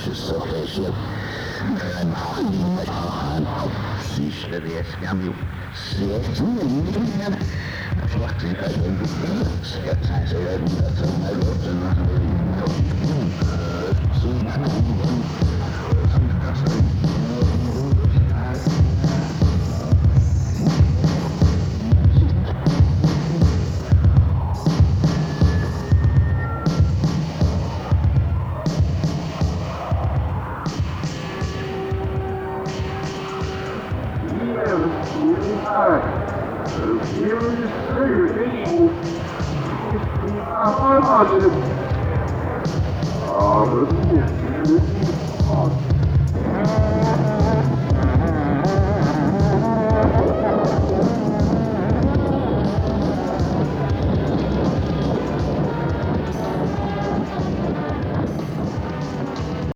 association and and the VFW. Slecht in het 五、二、呃，平日的业务，一二三号机。